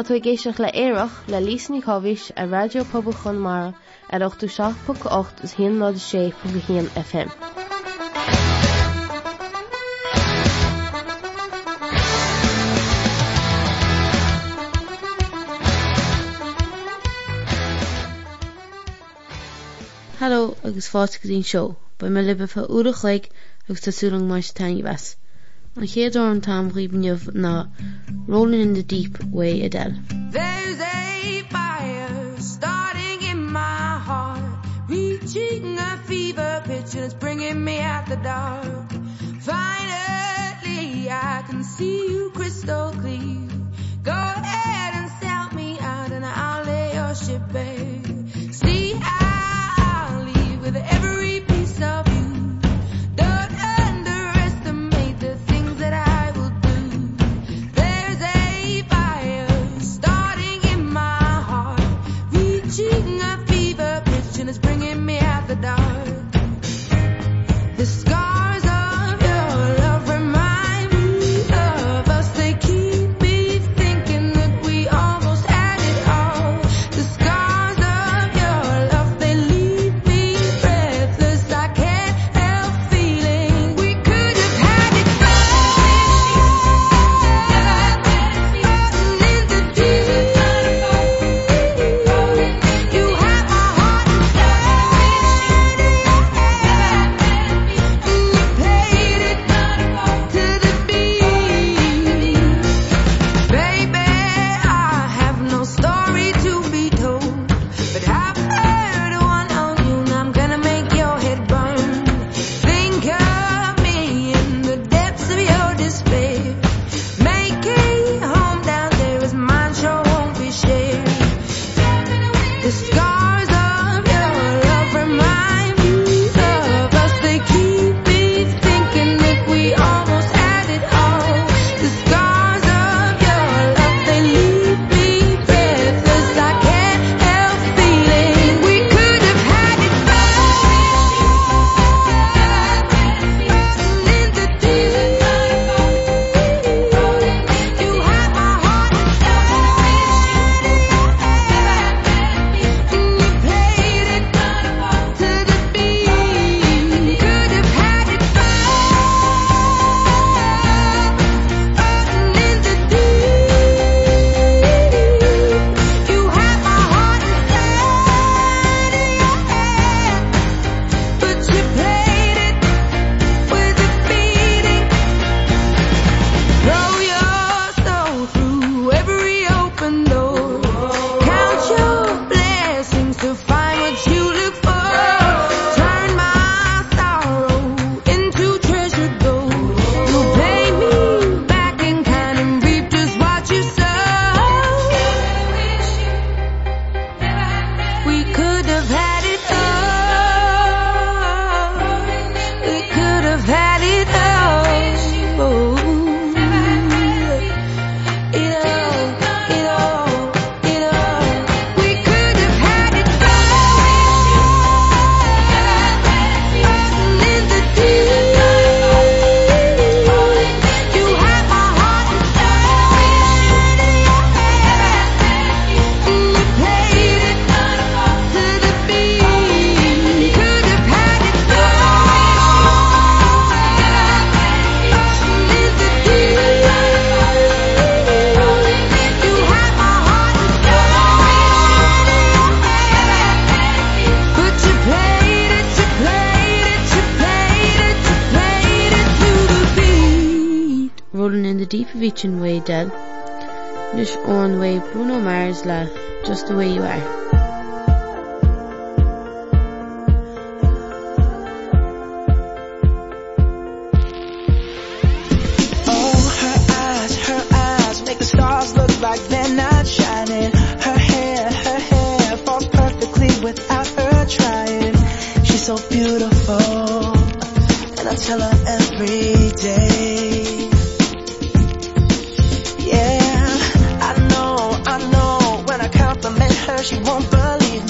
Tú géisioach le éireach le lísní chohís a radiopabal chun mar ar 8ú 6.8 is híon ná sé fu hían FM. Hello agus fáte go dín seo, ba me libe fa uach leig agus tásúlang mar. an chéad or an tam riomneamh na Rolling in the Deep Way again. There's a fire starting in my heart reaching a fever pitch and it's bringing me at the dark. Finally I can see you crystal clear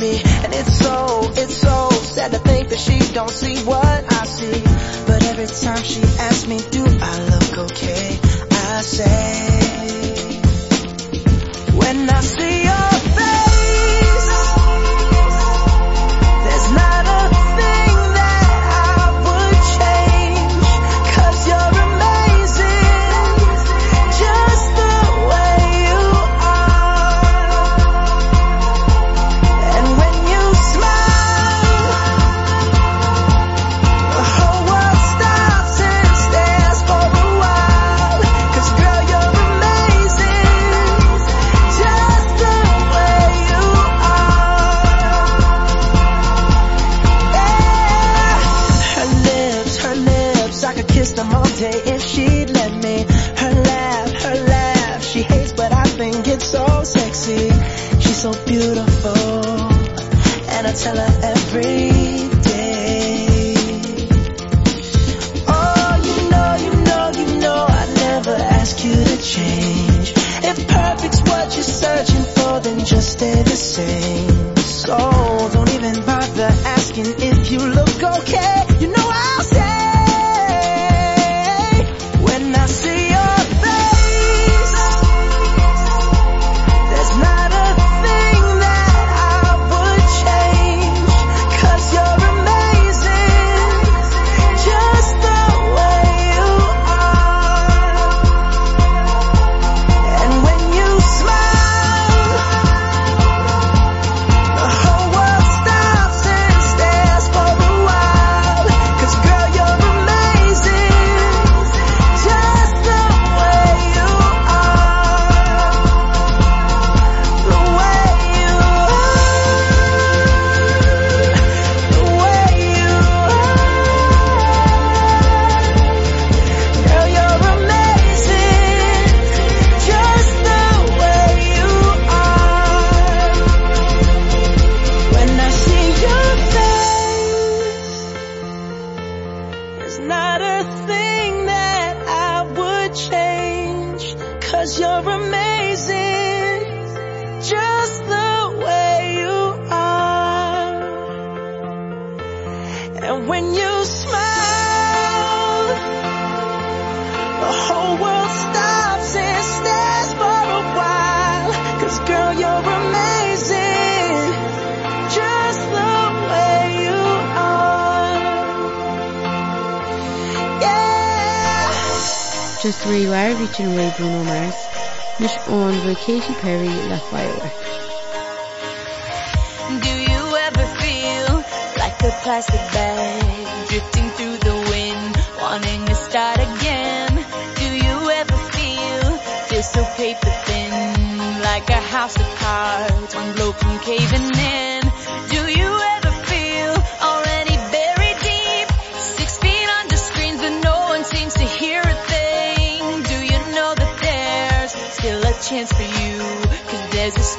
me. And it's so it's so sad to think that she don't see what I see. But every time she asks me do I look okay? I say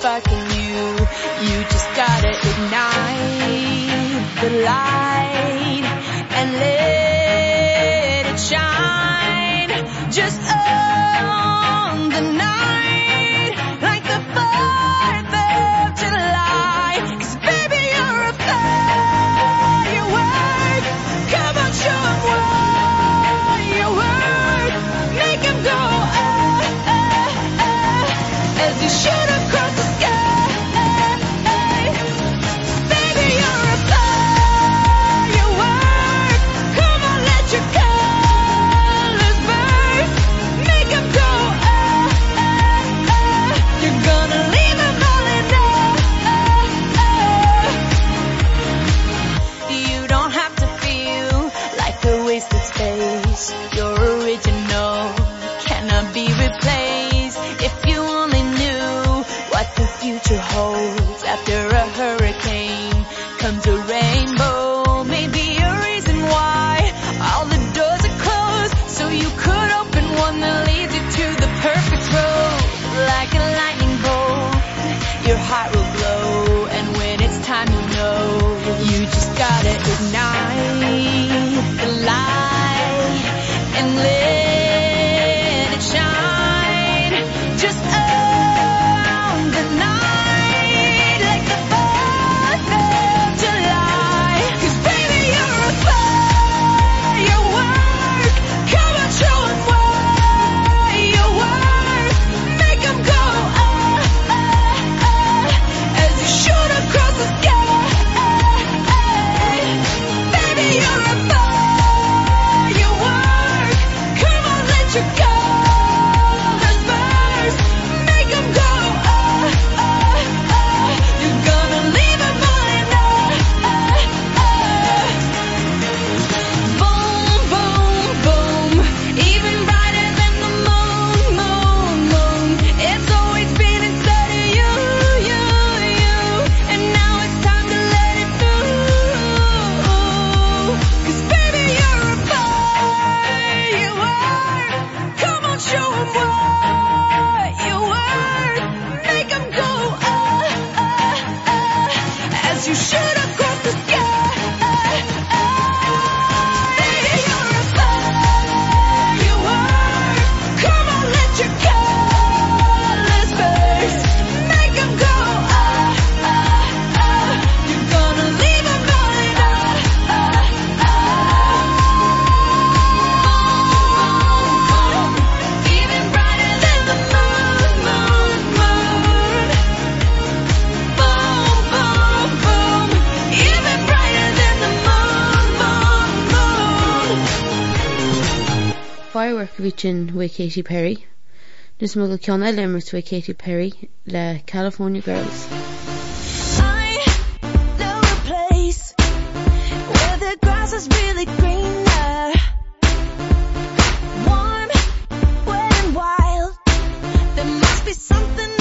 in you. You just gotta ignite the light firework reaching we Katy Perry. Dus mo cean eile we Katy Perry le California Girls. is really greener. Warm wet and wild. There must be something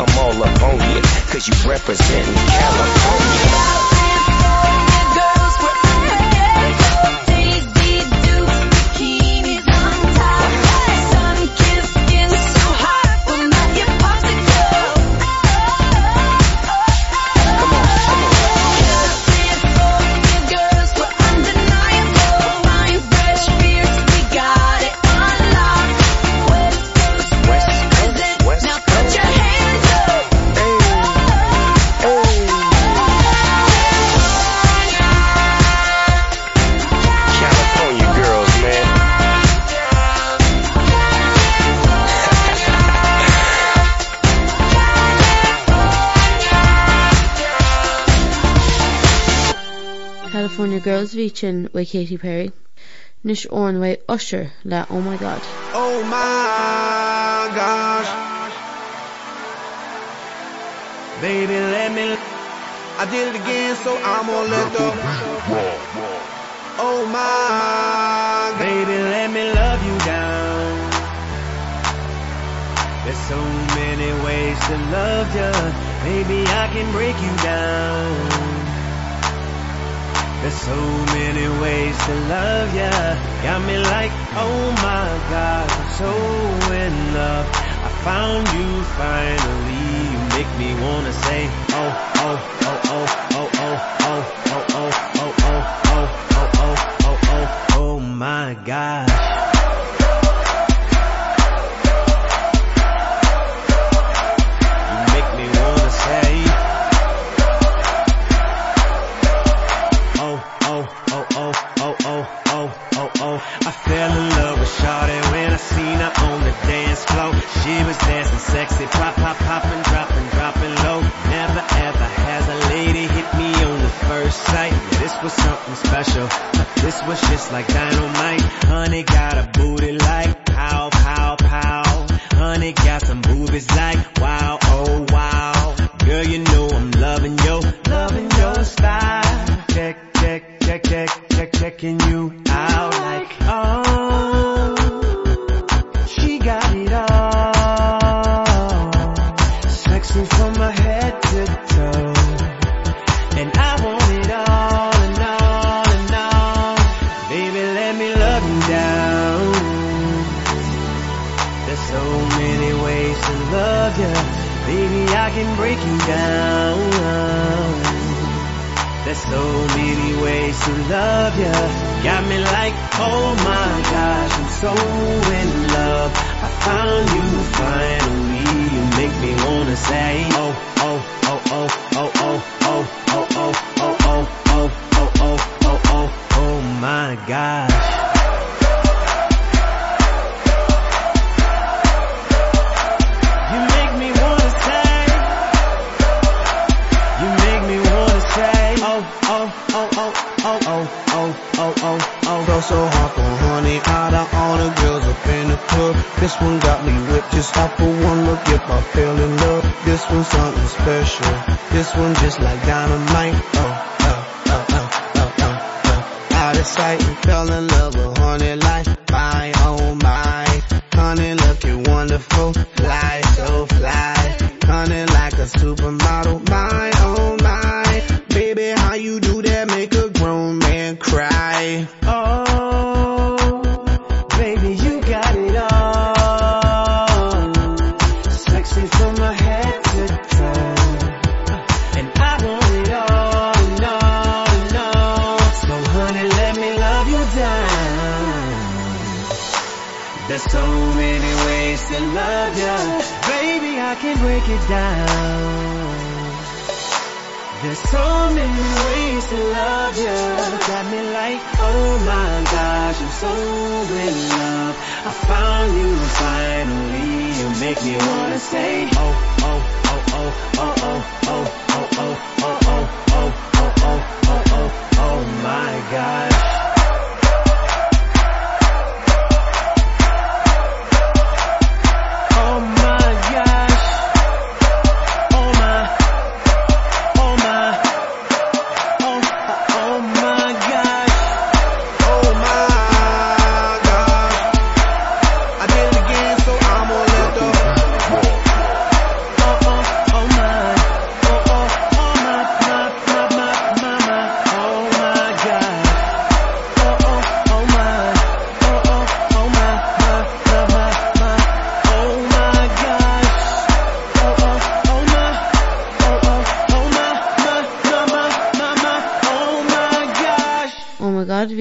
I'm all up on you cause you represent California. California Girls Reaching with Katy Perry. Nish orn way Usher le Oh my God. Oh my gosh. Baby, let me. I did it again, so I'm gonna let go. Oh my, baby, let me love you down. There's so many ways to love you. Baby, I can break you down. There's so many ways to love ya. Got me like, oh my God, I'm so in love. I found you finally. You make me wanna say, oh, oh, oh, oh, oh, oh, oh, oh, oh, oh, oh, oh, oh, oh, oh, oh, oh my gosh. Fell in love with Shawty when I seen her on the dance floor. She was dancing sexy, pop, pop, popping, dropping, dropping low. Never ever has a lady hit me on the first sight. This was something special. This was just like dynamite. Honey got a booty like pow, pow, pow. Honey got some boobies like wow, oh wow. Girl, you know I'm loving yo, loving your style. Check, check, check, check, check, checking you out oh my gosh, I'm so in love. I found you finally. You make me wanna say, oh, like dynamite. Oh oh oh, oh, oh, oh. Out of sight and fell in love with honey like my, oh my. Honey looking wonderful, fly so fly. Honey like a supermodel, my. Yeah.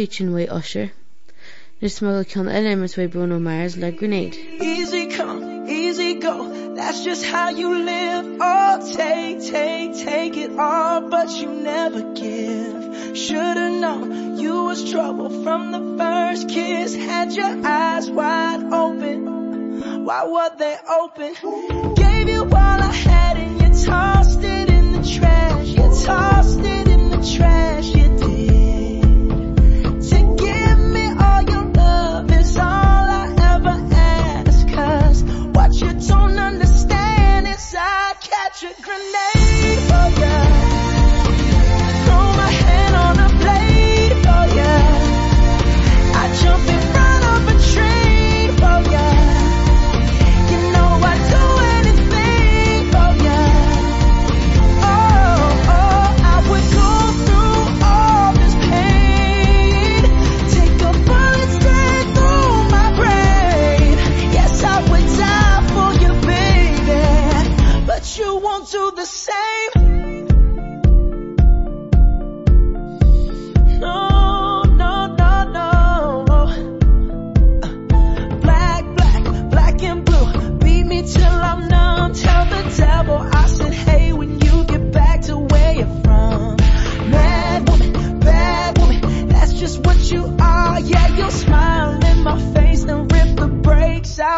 God Reaching with Usher. Nus smuggle cean eile way Bruno Mars le grenade. Easy come, easy go. That's just how you live. Oh, take, take, take it all, but you never give. Should've known you was trouble from the first kiss. Had your eyes wide open. Why were they open? Gave you all I had and you tossed it in the trash. You tossed it in the trash.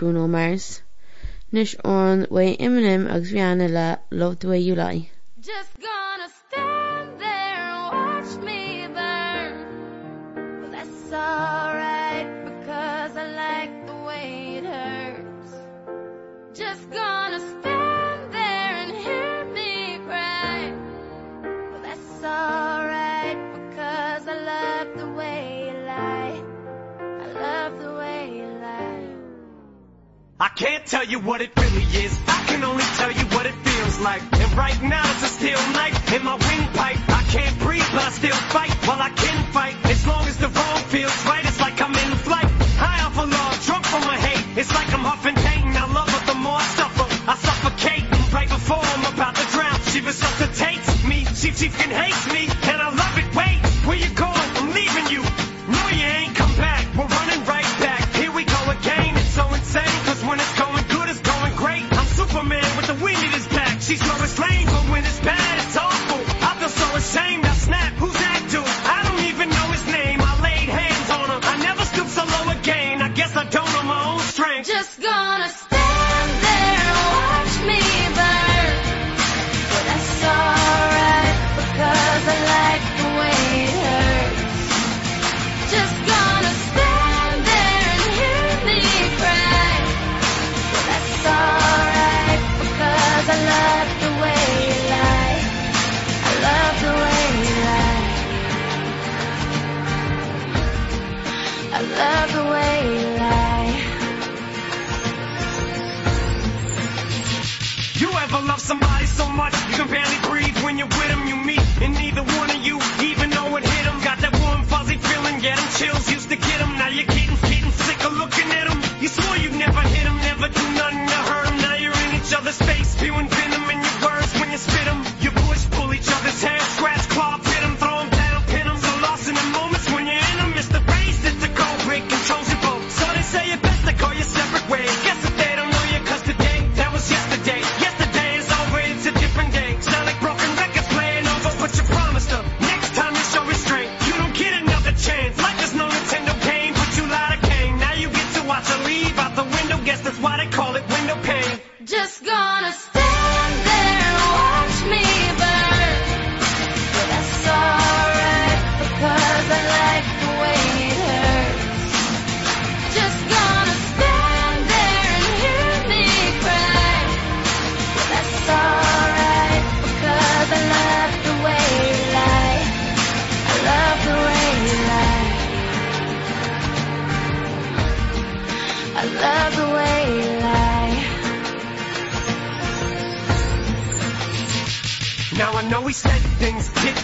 Bruno Mars. Nis an wa iminim agus bheanna le lobhdú dúlai. Just go! I can't tell you what it really is. I can only tell you what it feels like. And right now it's a steel knife in my windpipe. I can't breathe but I still fight. While I can fight. As long as the wrong feels right it's like I'm in flight. High off a law drunk from my hate. It's like I'm huffing pain I love it the more I suffer. I suffocate right before I'm about to drown. She resuscitates me. She she can hates me. And I love it. Wait where you go she's gonna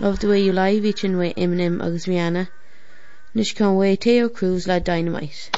loved way you live each in way imnim agus rihanna nish kan way Teo Cruz le dynamite.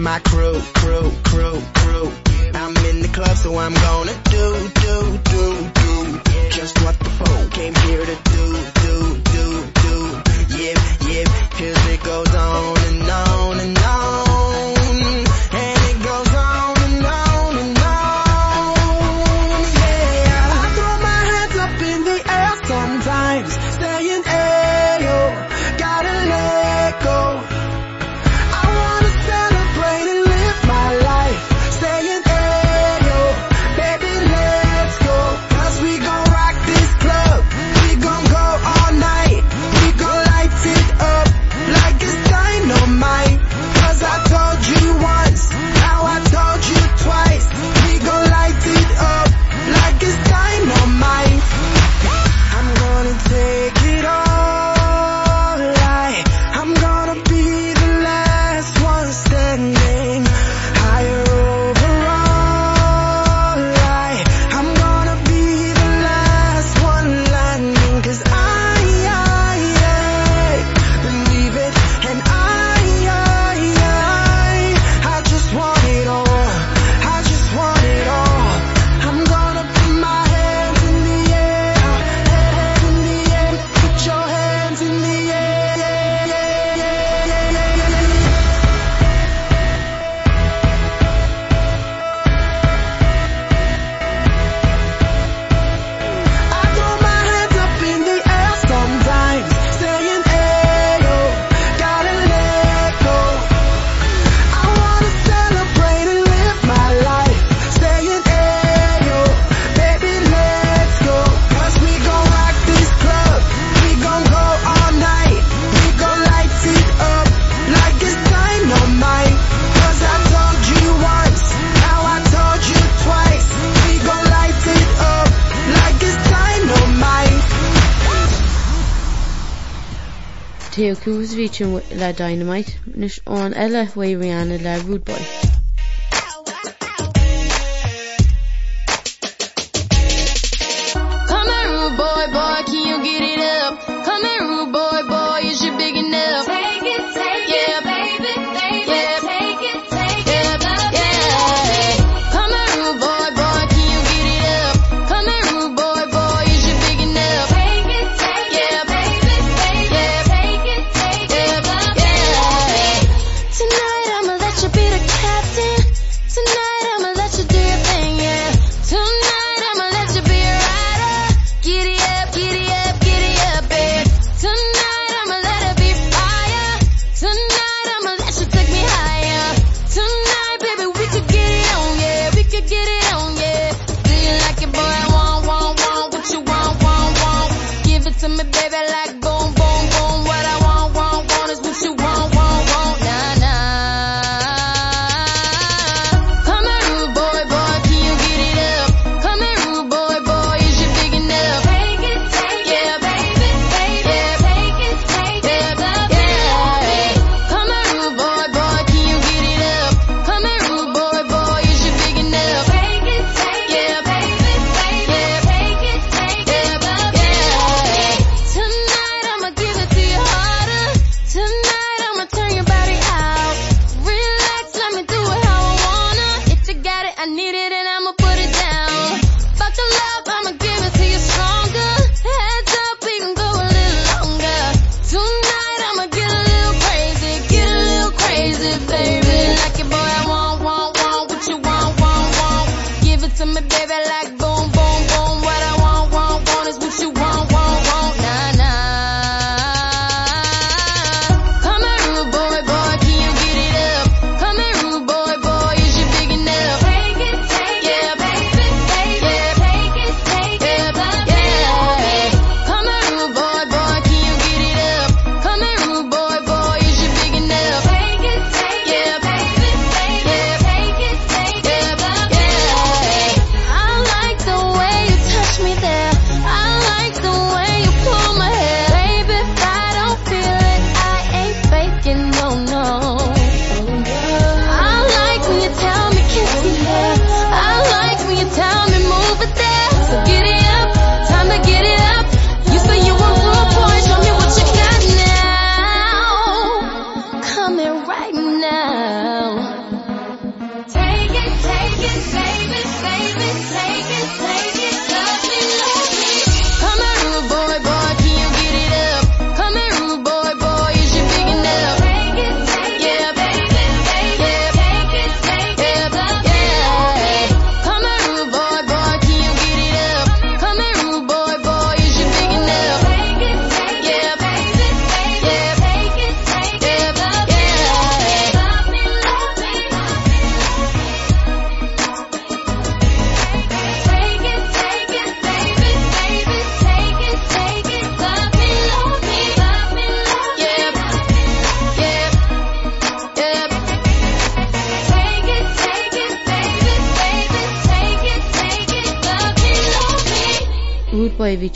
my crew crew crew crew. I'm in the club so I'm gonna do do do do. Just what the phone came here to do Theo Coosreach le Dynamite nus an eile Wayrianna le Rootboy.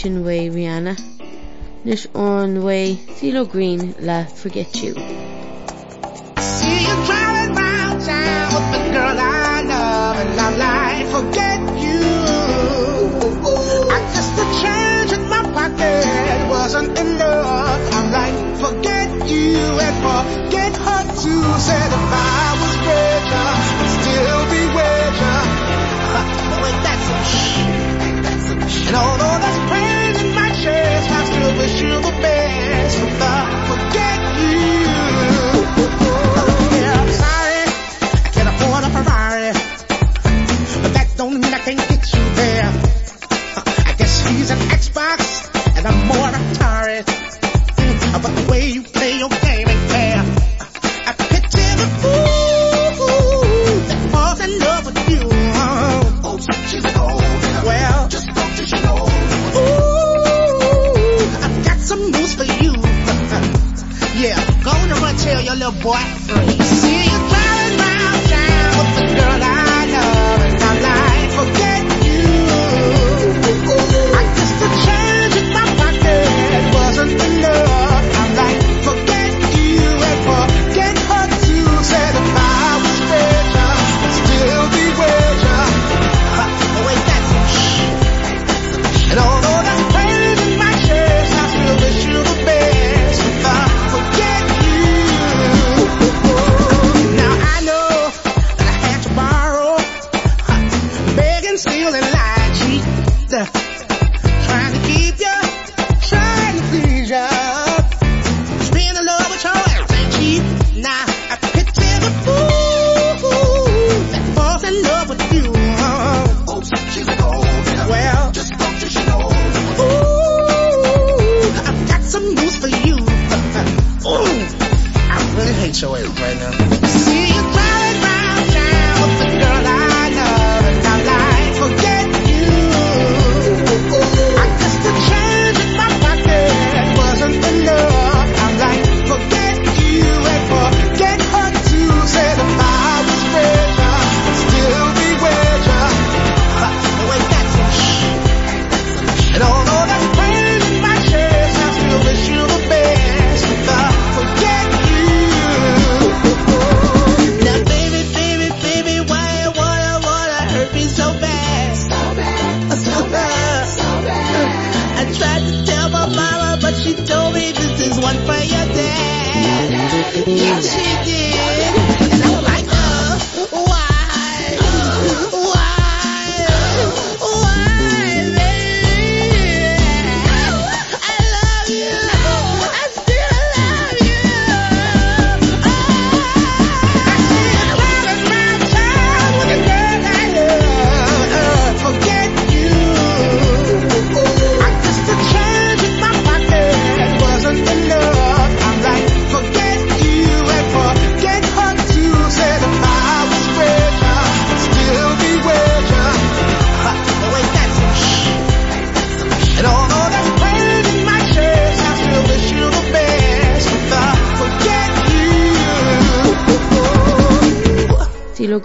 Way Rihanna, Nish on way CeeLo Green la forget you. See you town with the girl I love and I lie forget you. I change in my pocket wasn't enough. I'm like forget you and forget her too. Was I'd still be with wait, that's that's no no that's pretty gonna wish the best but forget you. Yeah I'm sorry I can't afford a Ferrari. But that don't mean I can't get you there. I guess he's an Xbox and I'm more Atari. About the way you black free Yeah.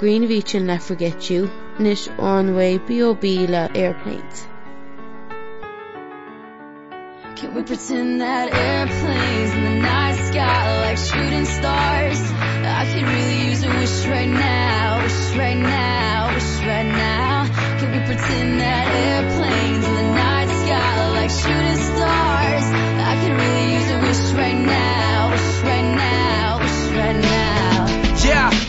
Willow Greenvich and Never Forget You, Nish Ornway B.O.B. La Airplanes. Can we pretend that airplanes in the night sky like shooting stars? I could really use a wish right now, wish right now, wish right now. Can we pretend that airplanes in the night sky like shooting stars? I could really use a wish right now, wish right now, wish right now. Yeah,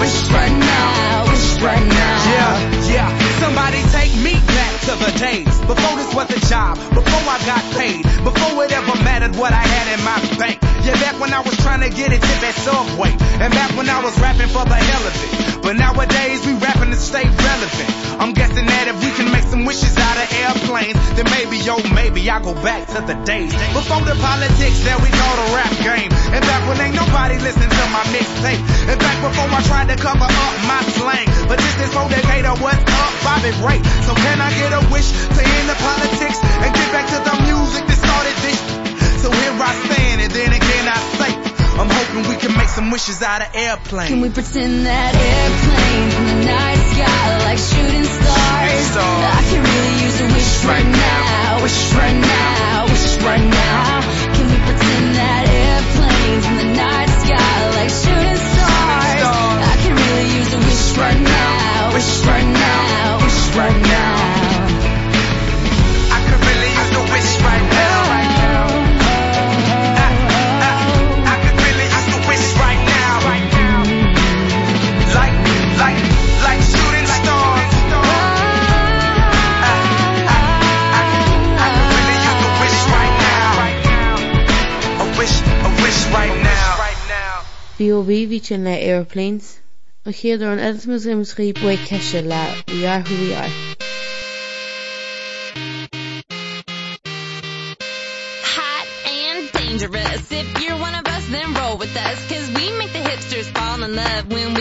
wish right now, wish right now. Yeah, yeah. Somebody take me to the days before this was a job, before I got paid, before it ever mattered what I had in my bank. Yeah, back when I was trying to get a tip at Subway, and back when I was rapping for the hell of it. But nowadays we rapping to stay relevant. I'm guessing that if we can make some wishes out of airplanes, then maybe, yo, maybe I go back to the days before the politics that we call the rap game. And back when ain't nobody listening to my mixtape. And back before I tried to cover up my slang. But this is for Decatur, what's up, Bobby Ray? So can I get a wish to end the politics and get back to the music that started this? So here I stand, and then again I say, I'm hoping we can make some wishes out of airplanes. Can we pretend that airplanes in the night sky like shooting stars? Stars. I can really use a wish right now, wish right now, wish right now. Can we pretend that airplanes in the night B.O.B. Bhí sin le Airplanes, a chéad ar an Edmus im srí bu ceise le We Are Who We Are. hot and dangerous. If you're one of us, then roll with us. Cause we make the hipsters fall in love when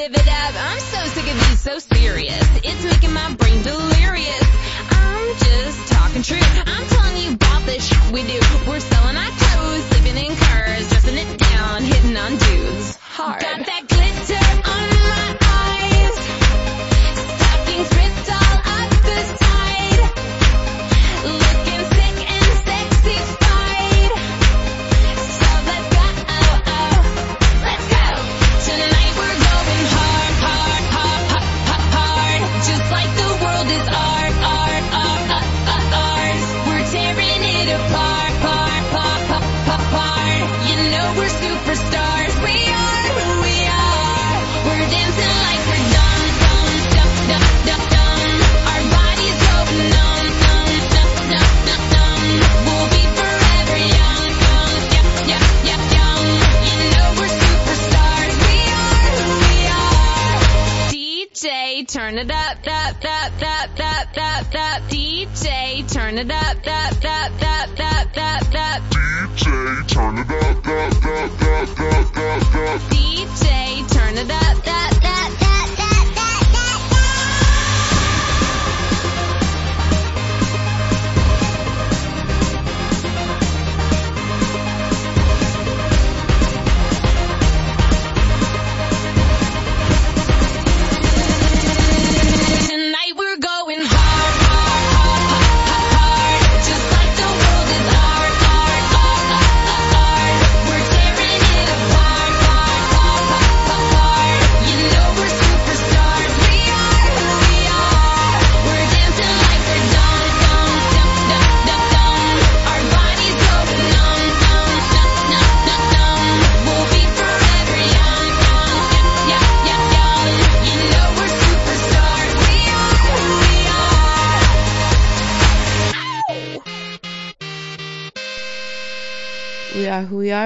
live it up. I'm so sick of these so serious. It's making my brain delirious. I'm just talking truth. I'm telling you about shit we do. We're selling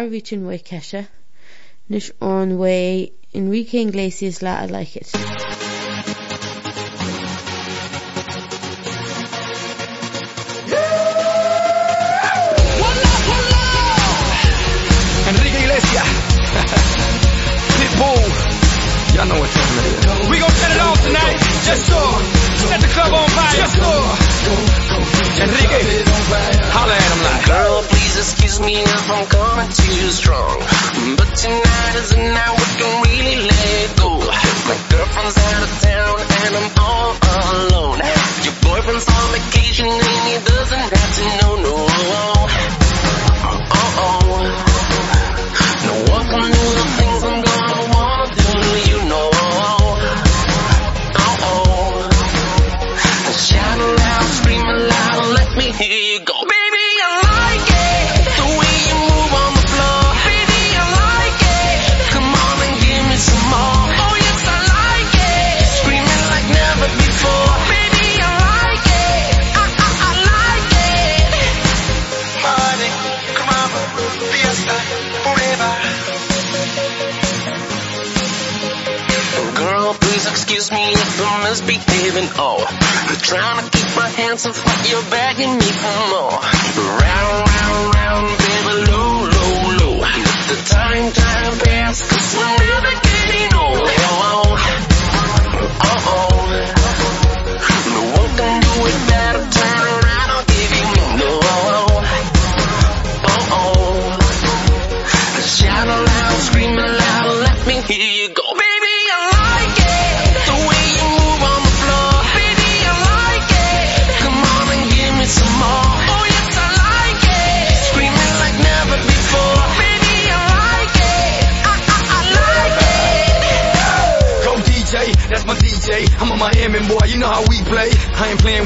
lehí sin mé ceise nish on way. Enrique Iglesias le a leichit. Y'all know what time it is. We gon' set it off tonight. Just so. Set the club on fire. Just so. Enrique, holla please excuse me if I'm coming too strong. But tonight is an hour we can really let go. My girlfriend's out of town and I'm all alone. Your boyfriend's on vacation and he doesn't have to know no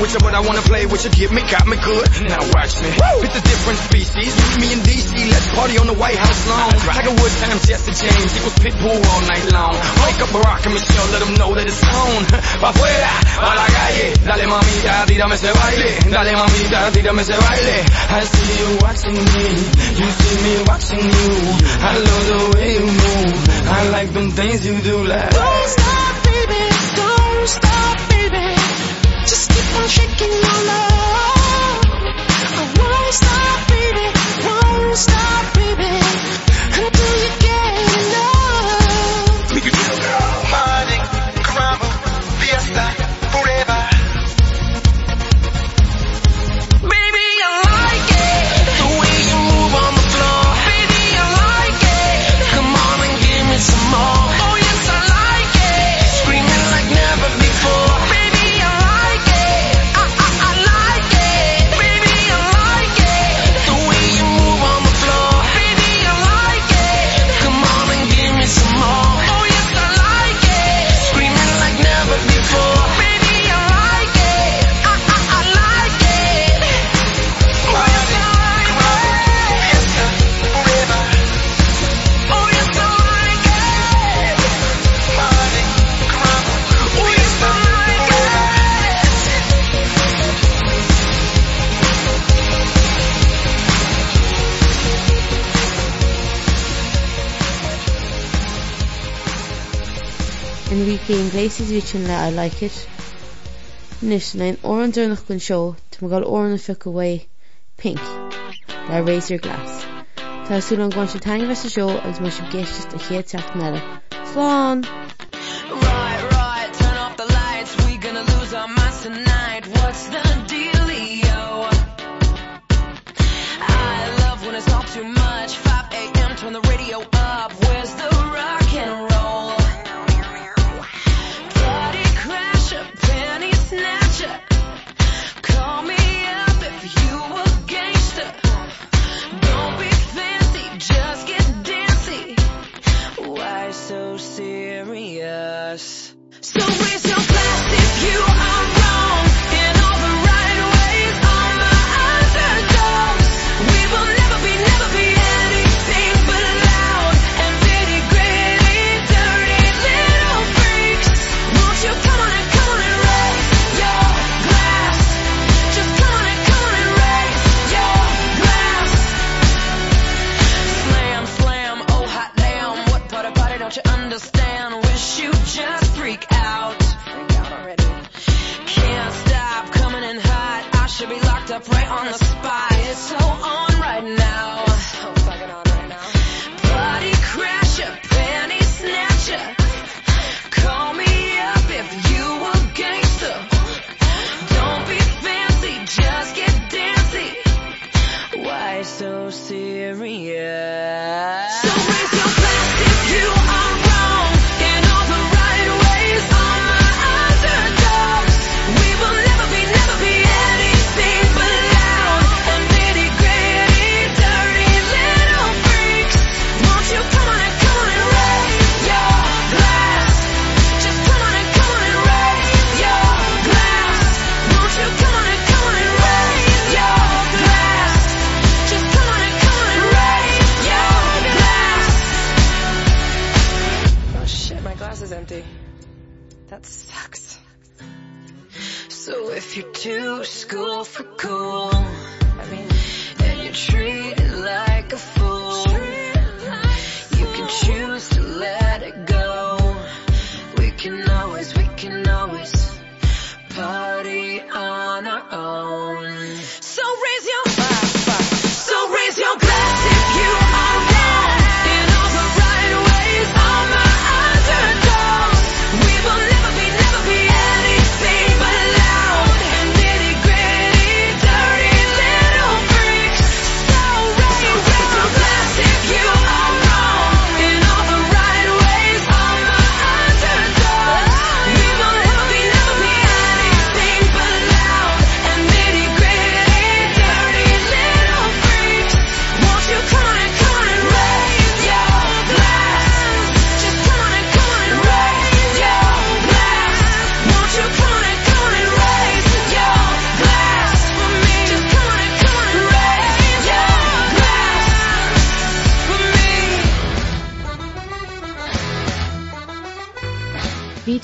But I wanna play with you. Give me got me good. Now watch me. Woo! it's a different species. Me in DC let's party on the White House lawn. Like a wood time it James equals pitbull all night long. Wake up Barack and Michelle let them know that it's on. Pa fuera a la calle. Dale mamita tírame ese baile. Dale mamita tírame ese baile. I see you watching me. You see me watching you. I love the way you move. I like them things you do like. Don't stop sin le I like it. Nis na orúnach er gon seo tá gáil orna fi gohfu pink le réir glas. Tású an gáin se vest a seo agus mar sin geiste a chéteach meile. Fláán! Right, right, turn off the lights, we're gonna lose our tonight. What's the dealio? I love when it's too much 5 a.m. turn the radio up, where's the rock and roll? You're too school for cool. And you treat